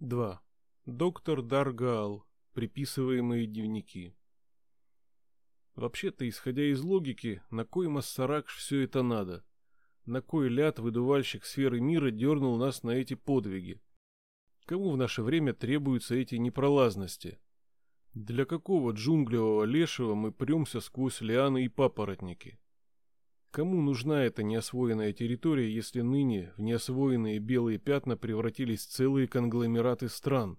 2. Доктор Даргал. Приписываемые дневники. Вообще-то, исходя из логики, на кой Массаракш все это надо? На кой ляд выдувальщик сферы мира дернул нас на эти подвиги? Кому в наше время требуются эти непролазности? Для какого джунглевого лешего мы премся сквозь лианы и папоротники? Кому нужна эта неосвоенная территория, если ныне в неосвоенные белые пятна превратились целые конгломераты стран?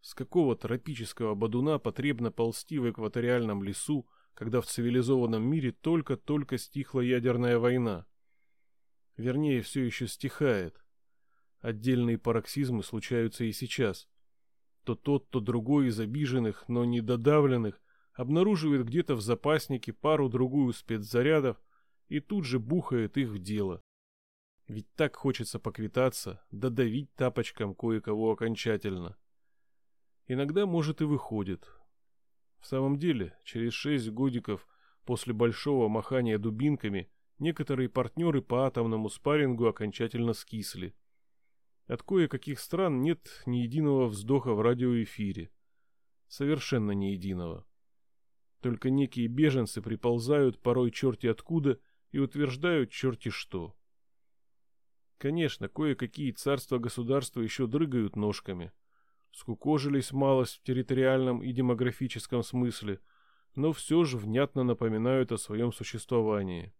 С какого тропического бодуна потребно ползти в экваториальном лесу, когда в цивилизованном мире только-только стихла ядерная война? Вернее, все еще стихает. Отдельные пароксизмы случаются и сейчас. То тот, то другой из обиженных, но не додавленных, обнаруживает где-то в запаснике пару-другую спецзарядов, и тут же бухает их в дело. Ведь так хочется поквитаться, додавить тапочком кое-кого окончательно. Иногда, может, и выходит. В самом деле, через шесть годиков после большого махания дубинками некоторые партнеры по атомному спаррингу окончательно скисли. От кое-каких стран нет ни единого вздоха в радиоэфире. Совершенно ни единого. Только некие беженцы приползают порой черти откуда и утверждают черти что. Конечно, кое-какие царства-государства еще дрыгают ножками. Скукожились малость в территориальном и демографическом смысле, но все же внятно напоминают о своем существовании.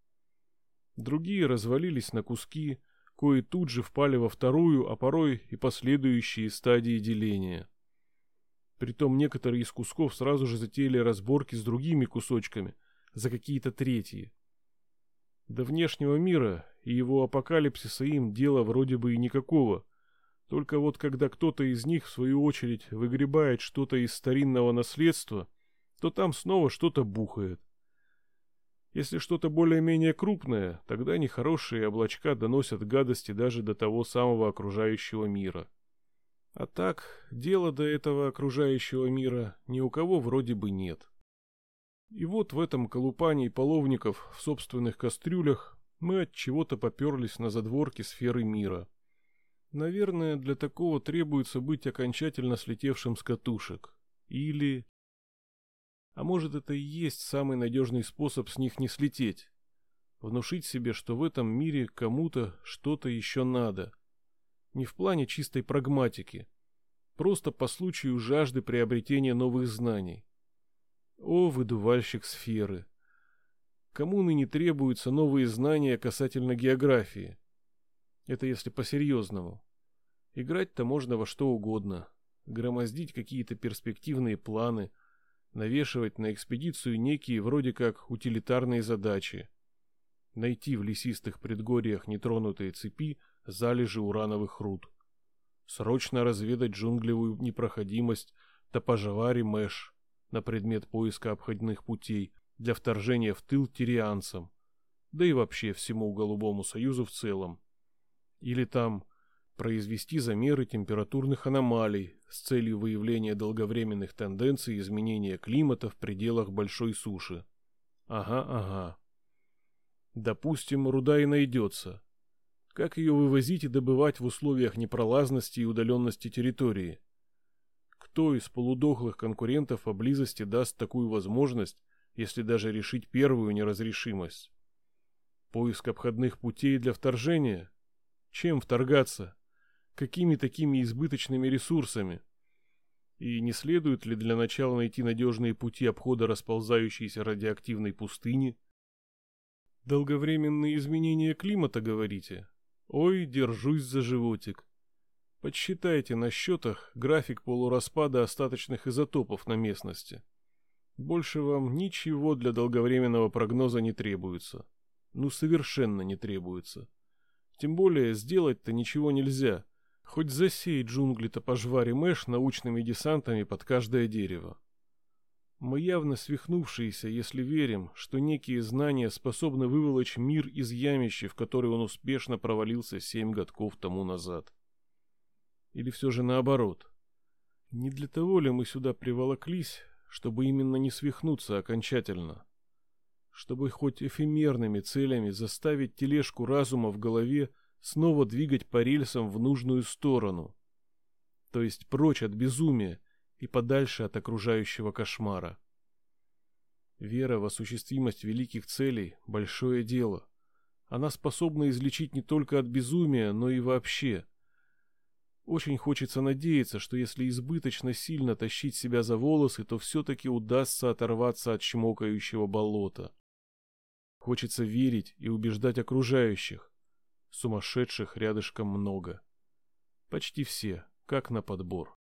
Другие развалились на куски, кои тут же впали во вторую, а порой и последующие стадии деления. Притом некоторые из кусков сразу же затеяли разборки с другими кусочками за какие-то третьи. До внешнего мира и его апокалипсиса им дела вроде бы и никакого. Только вот когда кто-то из них, в свою очередь, выгребает что-то из старинного наследства, то там снова что-то бухает. Если что-то более-менее крупное, тогда нехорошие облачка доносят гадости даже до того самого окружающего мира. А так, дела до этого окружающего мира ни у кого вроде бы нет. И вот в этом колупании половников в собственных кастрюлях мы от чего-то поперлись на задворки сферы мира. Наверное, для такого требуется быть окончательно слетевшим с катушек. Или... А может, это и есть самый надежный способ с них не слететь? Внушить себе, что в этом мире кому-то что-то еще надо. Не в плане чистой прагматики. Просто по случаю жажды приобретения новых знаний. О, выдувальщик сферы! Кому ныне требуются новые знания касательно географии? Это если по-серьезному. Играть-то можно во что угодно. Громоздить какие-то перспективные планы, навешивать на экспедицию некие вроде как утилитарные задачи. Найти в лесистых предгорьях нетронутые цепи залежи урановых руд. Срочно разведать джунглевую непроходимость Топожавари Мэш на предмет поиска обходных путей для вторжения в тыл тирианцам, да и вообще всему Голубому Союзу в целом. Или там произвести замеры температурных аномалий с целью выявления долговременных тенденций изменения климата в пределах большой суши. Ага, ага. Допустим, руда и найдется. Как ее вывозить и добывать в условиях непролазности и удаленности территории? Кто из полудохлых конкурентов поблизости даст такую возможность, если даже решить первую неразрешимость? Поиск обходных путей для вторжения? Чем вторгаться? Какими такими избыточными ресурсами? И не следует ли для начала найти надежные пути обхода расползающейся радиоактивной пустыни? Долговременные изменения климата, говорите? Ой, держусь за животик. Подсчитайте на счетах график полураспада остаточных изотопов на местности. Больше вам ничего для долговременного прогноза не требуется. Ну, совершенно не требуется. Тем более, сделать-то ничего нельзя. Хоть засей джунгли-то пожвари Мэш научными десантами под каждое дерево. Мы явно свихнувшиеся, если верим, что некие знания способны выволочь мир из ямища, в который он успешно провалился семь годков тому назад. Или все же наоборот? Не для того ли мы сюда приволоклись, чтобы именно не свихнуться окончательно? Чтобы хоть эфемерными целями заставить тележку разума в голове снова двигать по рельсам в нужную сторону? то есть прочь от безумия и подальше от окружающего кошмара. Вера в осуществимость великих целей – большое дело. Она способна излечить не только от безумия, но и вообще. Очень хочется надеяться, что если избыточно сильно тащить себя за волосы, то все-таки удастся оторваться от чмокающего болота. Хочется верить и убеждать окружающих. Сумасшедших рядышком много. Почти все, как на подбор.